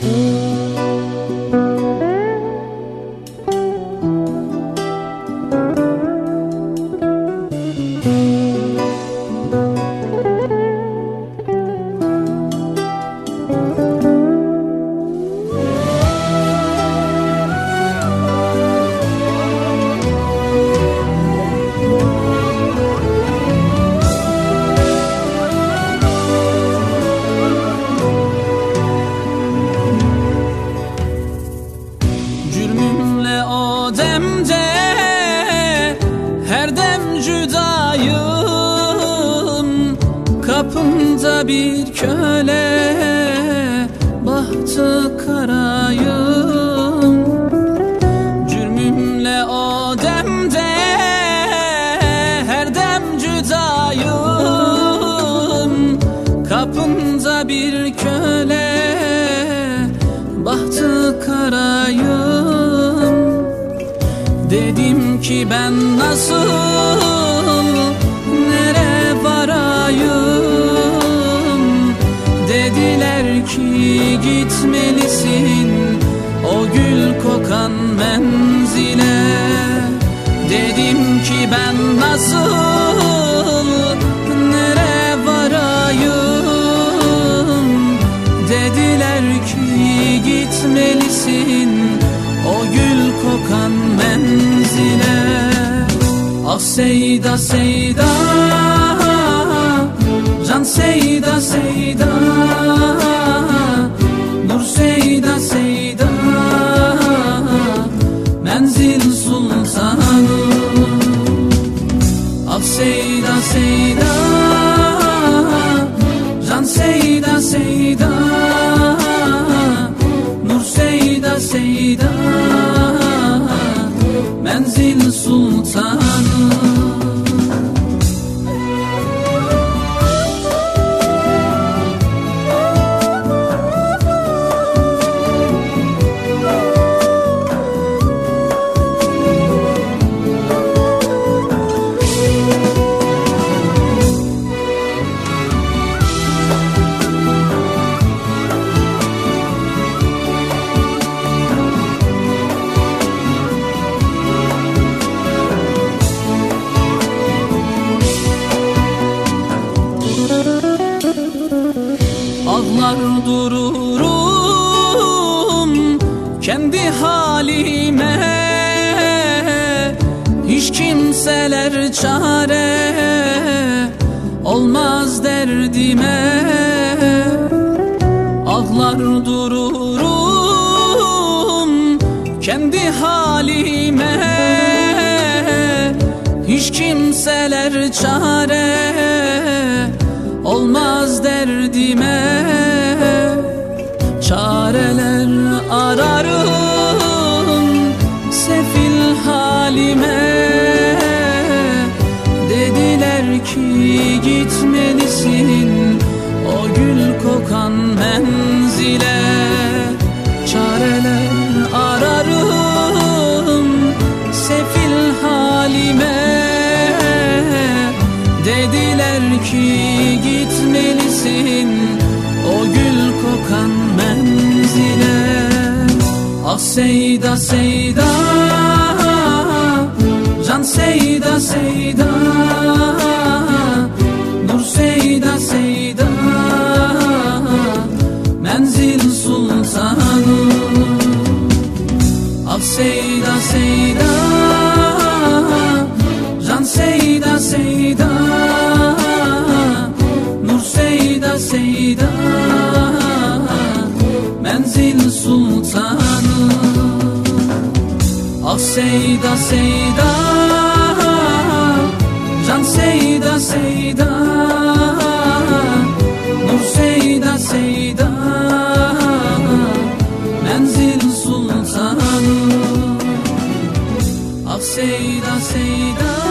Mm. Kapımda bir köle Bahtı karayım. Cürmümle o demde Her dem cüdayım. Kapımda bir köle Bahtı karayım. Dedim ki ben nasıl ki gitmelisin o gül kokan menzile. Dedim ki ben nasıl nere varayım? Dediler ki gitmelisin o gül kokan menzile. Ah Seyda Seyda Seyda Seyda dururum kendi halime. Hiç kimseler çare olmaz derdime. Ağlar dururum kendi halime. Hiç kimseler çare olmaz derdime halime Dediler ki gitmelisin. O gül kokan menzile. Çareler ararım sefil halime. Dediler ki gitmelisin. O gül kokan menzile. Ah Seyda Seyda Seyda Seyda. Can Seyda Seyda. Seyda. Menzil sultanı. Ah Seyda Seyda. Can Seyda Seyda Ah Seyda Seyda